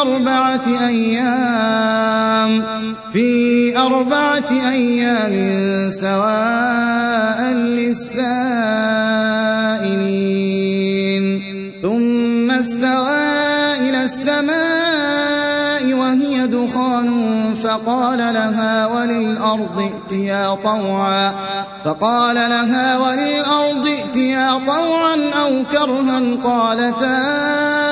أربعة أيام في أربعة أيام سواء للسائلين. ثم استوى إلى السماء وهي دخان فقال لها وللأرض ائتيا طوعا. فقال لها وللأرض ائتيا طوعا أو كرها قالتا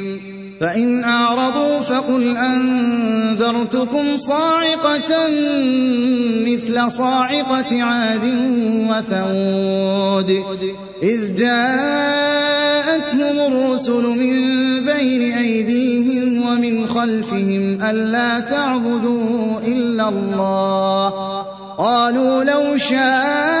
فإن أعرضوا فقل أنذرتكم صاعقة مثل صاعقة عاد وثود إذ جاءتهم الرسل من بين أيديهم ومن خلفهم ألا تعبدوا إلا الله. قالوا لو شاء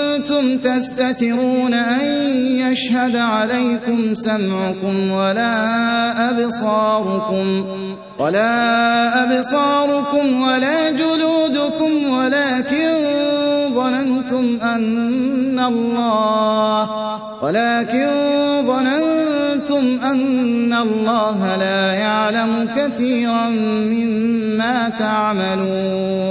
تستترون أن يشهد عليكم سمعكم ولا أبصاركم ولا أبصاركم ولا جلودكم ولكن ظننتم أن الله ولكن ظننتم أن الله لا يعلم كثيرا مما تعملون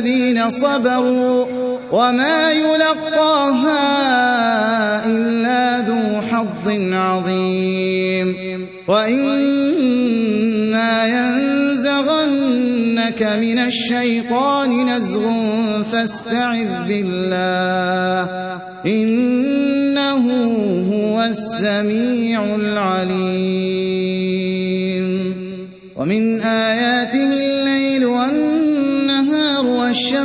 الذين صبروا وما يلقاها إلا ذو حظ عظيم. وإما ينزغنك من الشيطان نزغ فاستعذ بالله. إنه هو السميع العليم. ومن آياته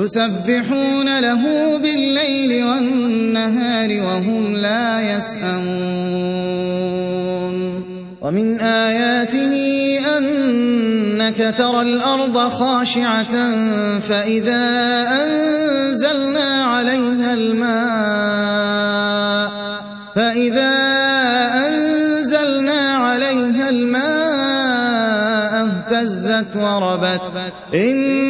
يسبحون له بالليل والنهار وهم لا يسأمون. ومن آياته أنك ترى الأرض خاشعة فإذا أنزلنا عليها الماء فإذا أنزلنا عليها الماء اهتزت وربت. إن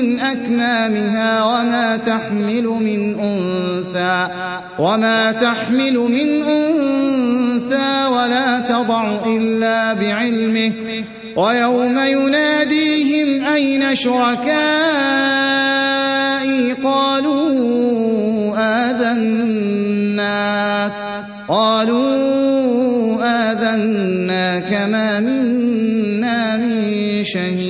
من أكمامها وما تحمل من أنثى وما تحمل من أنثى ولا تضع إلا بعلمه ويوم يناديهم أين شركائي قالوا آذناك قالوا آذناك ما منا من شهيد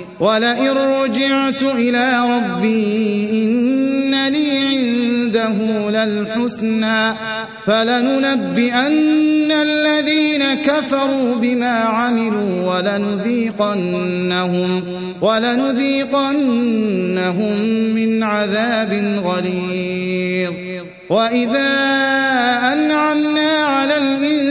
ولئن رجعت إلى ربي إن لي عنده للحسنى فلننبئن الذين كفروا بما عملوا ولنذيقنهم ولنذيقنهم من عذاب غليظ. وإذا أنعمنا على الإنسان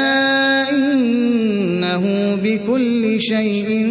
شيء